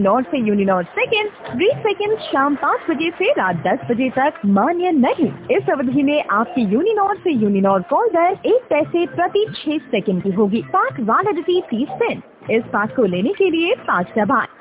North से यूनिनॉर्थ second बीस second शाम पाँच बजे से रात दस बजे तक मान्य नहीं। इस अवधि में आपकी यूनिनॉर्थ से यूनिनॉर्थ कॉल दर एक पैसे प्रति छह सेकंड की होगी। पाठ वैलिडिटी तीस सेंट इस पास को लेने के लिए पाँच दबाएँ